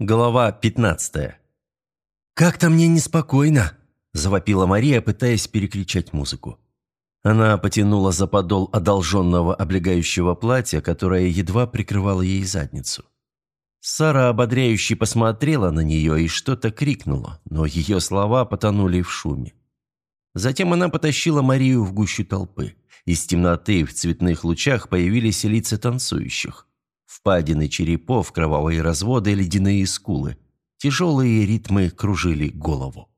Глава 15. «Как-то мне неспокойно», – завопила Мария, пытаясь перекричать музыку. Она потянула за подол одолженного облегающего платья, которое едва прикрывало ей задницу. Сара ободряюще посмотрела на нее и что-то крикнула, но ее слова потонули в шуме. Затем она потащила Марию в гущу толпы. Из темноты в цветных лучах появились лица танцующих. Впадины черепов, кровавые разводы, ледяные скулы. Тяжелые ритмы кружили голову.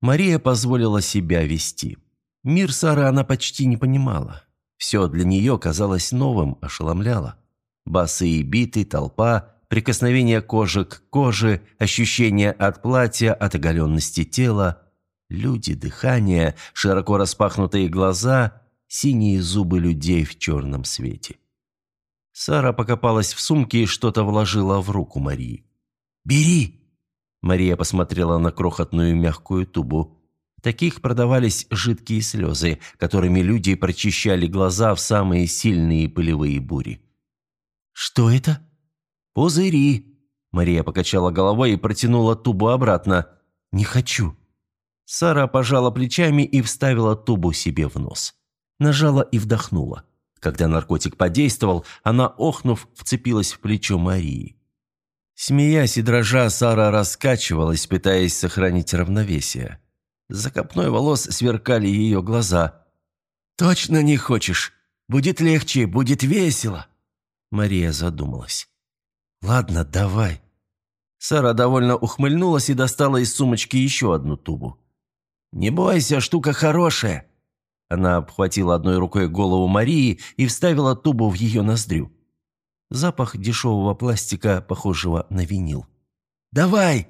Мария позволила себя вести. Мир Сары она почти не понимала. Все для нее казалось новым, ошеломляло. Басы и биты, толпа, прикосновение кожи к коже, ощущение от платья, от оголенности тела, люди, дыхание, широко распахнутые глаза, синие зубы людей в черном свете. Сара покопалась в сумке и что-то вложила в руку Марии. «Бери!» Мария посмотрела на крохотную мягкую тубу. таких продавались жидкие слезы, которыми люди прочищали глаза в самые сильные пылевые бури. «Что это?» «Пузыри!» Мария покачала головой и протянула тубу обратно. «Не хочу!» Сара пожала плечами и вставила тубу себе в нос. Нажала и вдохнула. Когда наркотик подействовал, она, охнув, вцепилась в плечо Марии. Смеясь и дрожа, Сара раскачивалась, пытаясь сохранить равновесие. За копной волос сверкали ее глаза. «Точно не хочешь? Будет легче, будет весело!» Мария задумалась. «Ладно, давай». Сара довольно ухмыльнулась и достала из сумочки еще одну тубу. «Не бойся, штука хорошая. Она обхватила одной рукой голову Марии и вставила тубу в ее ноздрю. Запах дешевого пластика, похожего на винил. «Давай!»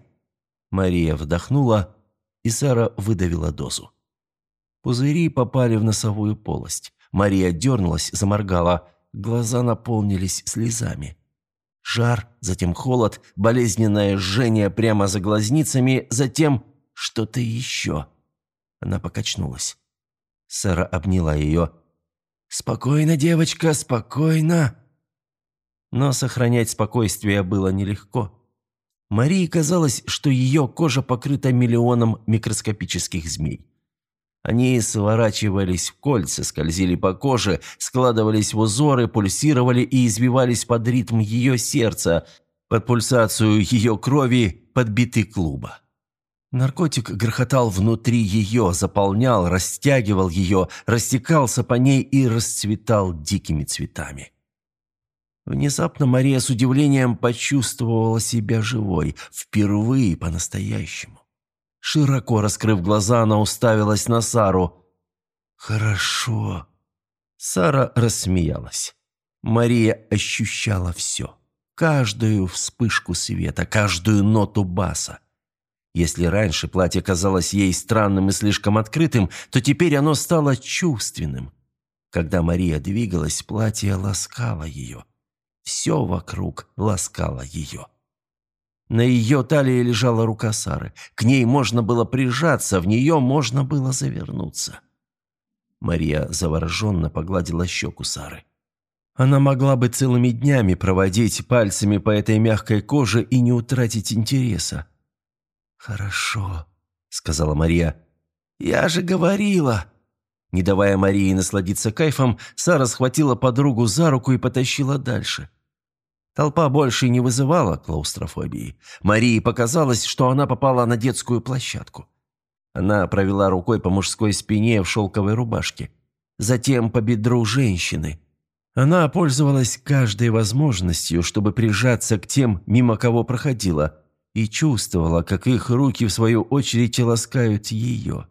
Мария вдохнула, и Сара выдавила дозу. Пузыри попали в носовую полость. Мария дернулась, заморгала. Глаза наполнились слезами. Жар, затем холод, болезненное жжение прямо за глазницами, затем что-то еще. Она покачнулась. Сара обняла ее. «Спокойно, девочка, спокойно!» Но сохранять спокойствие было нелегко. Марии казалось, что ее кожа покрыта миллионом микроскопических змей. Они сворачивались в кольца, скользили по коже, складывались в узоры, пульсировали и извивались под ритм ее сердца, под пульсацию ее крови, под биты клуба. Наркотик грохотал внутри ее, заполнял, растягивал ее, растекался по ней и расцветал дикими цветами. Внезапно Мария с удивлением почувствовала себя живой, впервые по-настоящему. Широко раскрыв глаза, она уставилась на Сару. «Хорошо». Сара рассмеялась. Мария ощущала все. Каждую вспышку света, каждую ноту баса. Если раньше платье казалось ей странным и слишком открытым, то теперь оно стало чувственным. Когда Мария двигалась, платье ласкало ее. Все вокруг ласкало ее. На ее талии лежала рука Сары. К ней можно было прижаться, в нее можно было завернуться. Мария завороженно погладила щеку Сары. Она могла бы целыми днями проводить пальцами по этой мягкой коже и не утратить интереса. «Хорошо», — сказала Мария. «Я же говорила!» Не давая Марии насладиться кайфом, Сара схватила подругу за руку и потащила дальше. Толпа больше не вызывала клаустрофобии. Марии показалось, что она попала на детскую площадку. Она провела рукой по мужской спине в шелковой рубашке. Затем по бедру женщины. Она пользовалась каждой возможностью, чтобы прижаться к тем, мимо кого проходила – и чувствовала, как их руки, в свою очередь, ласкают ее.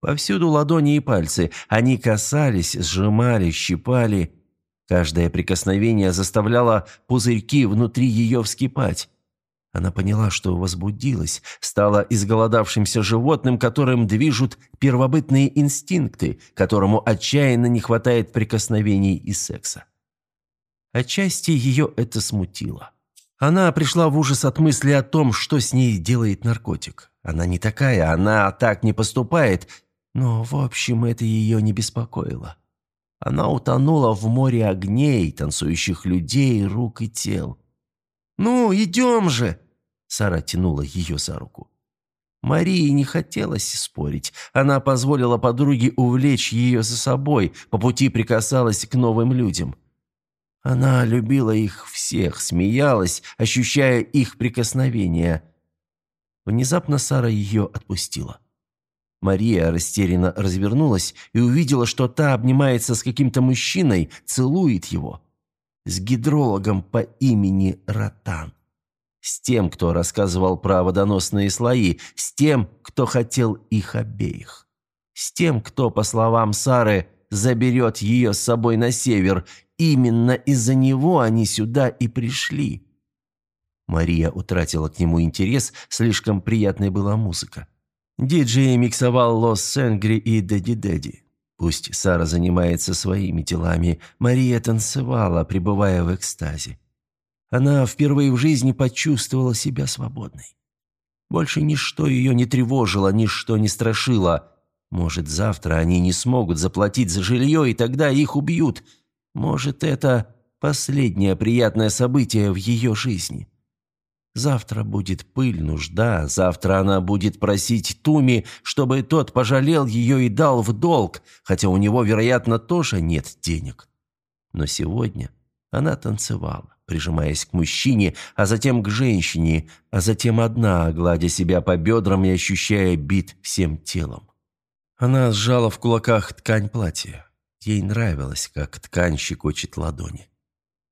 Повсюду ладони и пальцы, они касались, сжимали, щипали. Каждое прикосновение заставляло пузырьки внутри ее вскипать. Она поняла, что возбудилась, стала изголодавшимся животным, которым движут первобытные инстинкты, которому отчаянно не хватает прикосновений и секса. Отчасти ее это смутило. Она пришла в ужас от мысли о том, что с ней делает наркотик. Она не такая, она так не поступает, но, в общем, это ее не беспокоило. Она утонула в море огней, танцующих людей, рук и тел. «Ну, идем же!» Сара тянула ее за руку. Марии не хотелось спорить. Она позволила подруге увлечь ее за собой, по пути прикасалась к новым людям. Она любила их всех, смеялась, ощущая их прикосновение. Внезапно Сара ее отпустила. Мария растерянно развернулась и увидела, что та обнимается с каким-то мужчиной, целует его. С гидрологом по имени Ротан. С тем, кто рассказывал про водоносные слои, с тем, кто хотел их обеих. С тем, кто, по словам Сары, заберет ее с собой на север. Именно из-за него они сюда и пришли. Мария утратила к нему интерес, слишком приятной была музыка. Диджей миксовал Лос Сенгри и Дэдди Дэдди. Пусть Сара занимается своими делами, Мария танцевала, пребывая в экстазе. Она впервые в жизни почувствовала себя свободной. Больше ничто ее не тревожило, ничто не страшило. Может, завтра они не смогут заплатить за жилье, и тогда их убьют. Может, это последнее приятное событие в ее жизни. Завтра будет пыль, нужда, завтра она будет просить Туми, чтобы тот пожалел ее и дал в долг, хотя у него, вероятно, тоже нет денег. Но сегодня она танцевала прижимаясь к мужчине, а затем к женщине, а затем одна, гладя себя по бедрам и ощущая бит всем телом. Она сжала в кулаках ткань платья. Ей нравилось, как ткань щекочет ладони.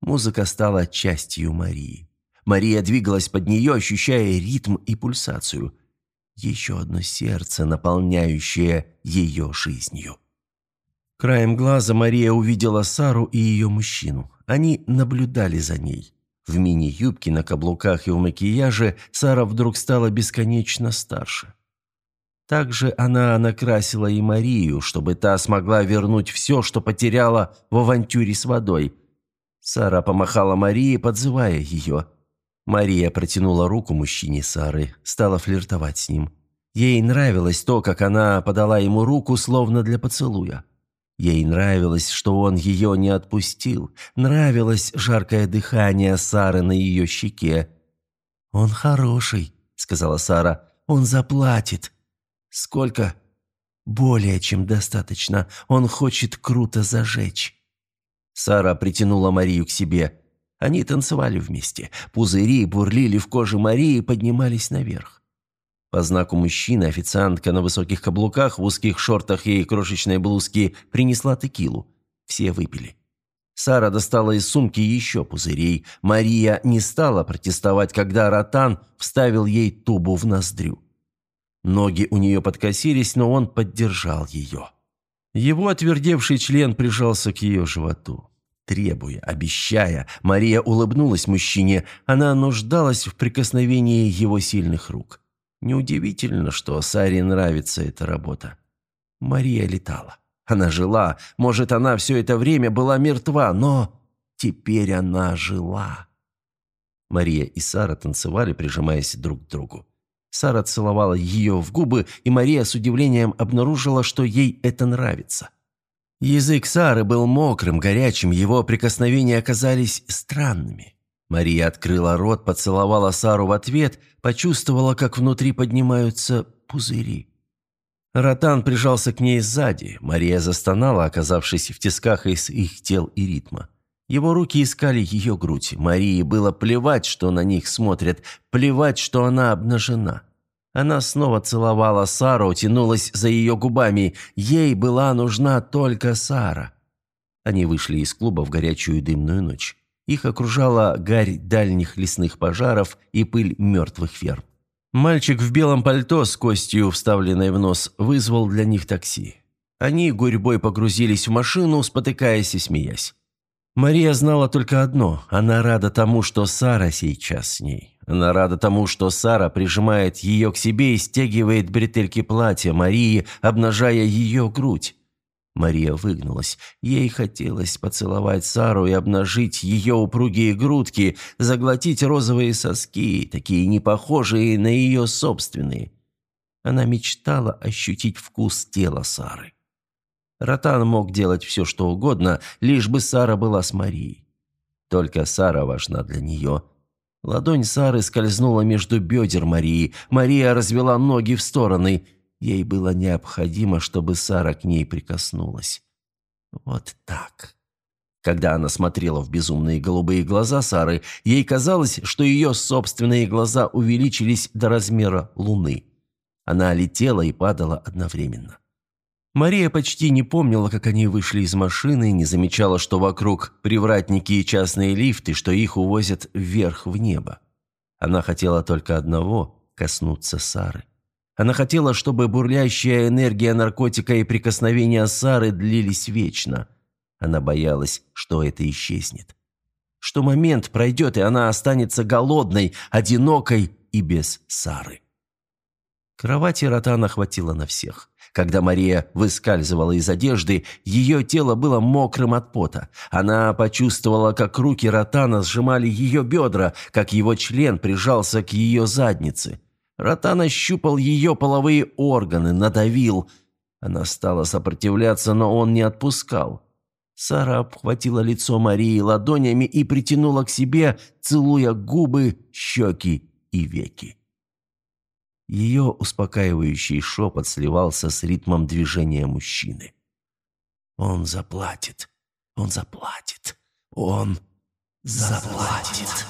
Музыка стала частью Марии. Мария двигалась под нее, ощущая ритм и пульсацию. Еще одно сердце, наполняющее ее жизнью. Краем глаза Мария увидела Сару и ее мужчину. Они наблюдали за ней. В мини-юбке, на каблуках и в макияже Сара вдруг стала бесконечно старше. Также она накрасила и Марию, чтобы та смогла вернуть все, что потеряла в авантюре с водой. Сара помахала Марии, подзывая ее. Мария протянула руку мужчине Сары, стала флиртовать с ним. Ей нравилось то, как она подала ему руку, словно для поцелуя. Ей нравилось, что он ее не отпустил. Нравилось жаркое дыхание Сары на ее щеке. «Он хороший», — сказала Сара. «Он заплатит». «Сколько?» «Более чем достаточно. Он хочет круто зажечь». Сара притянула Марию к себе. Они танцевали вместе. Пузыри бурлили в коже Марии и поднимались наверх. По знаку мужчины официантка на высоких каблуках, в узких шортах и крошечной блузке принесла текилу. Все выпили. Сара достала из сумки еще пузырей. Мария не стала протестовать, когда Ротан вставил ей тубу в ноздрю. Ноги у нее подкосились, но он поддержал ее. Его отвердевший член прижался к ее животу. Требуя, обещая, Мария улыбнулась мужчине. Она нуждалась в прикосновении его сильных рук. Неудивительно, что Саре нравится эта работа. Мария летала. Она жила. Может, она все это время была мертва, но теперь она жила. Мария и Сара танцевали, прижимаясь друг к другу. Сара целовала ее в губы, и Мария с удивлением обнаружила, что ей это нравится. Язык Сары был мокрым, горячим, его прикосновения оказались странными. Мария открыла рот, поцеловала Сару в ответ, почувствовала, как внутри поднимаются пузыри. Ротан прижался к ней сзади. Мария застонала, оказавшись в тисках из их тел и ритма. Его руки искали ее грудь. Марии было плевать, что на них смотрят, плевать, что она обнажена. Она снова целовала Сару, тянулась за ее губами. Ей была нужна только Сара. Они вышли из клуба в горячую дымную ночь. Их окружала гарь дальних лесных пожаров и пыль мертвых ферм. Мальчик в белом пальто с костью, вставленной в нос, вызвал для них такси. Они гурьбой погрузились в машину, спотыкаясь и смеясь. Мария знала только одно – она рада тому, что Сара сейчас с ней. Она рада тому, что Сара прижимает ее к себе и стягивает бретельки платья Марии, обнажая ее грудь. Мария выгнулась. Ей хотелось поцеловать Сару и обнажить ее упругие грудки, заглотить розовые соски, такие непохожие на ее собственные. Она мечтала ощутить вкус тела Сары. Ротан мог делать все, что угодно, лишь бы Сара была с Марией. Только Сара важна для нее. Ладонь Сары скользнула между бедер Марии. Мария развела ноги в стороны. Ей было необходимо, чтобы Сара к ней прикоснулась. Вот так. Когда она смотрела в безумные голубые глаза Сары, ей казалось, что ее собственные глаза увеличились до размера луны. Она летела и падала одновременно. Мария почти не помнила, как они вышли из машины, не замечала, что вокруг привратники и частные лифты, что их увозят вверх в небо. Она хотела только одного – коснуться Сары. Она хотела, чтобы бурлящая энергия наркотика и прикосновения Сары длились вечно. Она боялась, что это исчезнет. Что момент пройдет, и она останется голодной, одинокой и без Сары. Кровати Ротана хватило на всех. Когда Мария выскальзывала из одежды, ее тело было мокрым от пота. Она почувствовала, как руки Ротана сжимали ее бедра, как его член прижался к ее заднице. Ротан ощупал ее половые органы, надавил. Она стала сопротивляться, но он не отпускал. Сара обхватила лицо Марии ладонями и притянула к себе, целуя губы, щеки и веки. Ее успокаивающий шепот сливался с ритмом движения мужчины. «Он заплатит, он заплатит, он заплатит».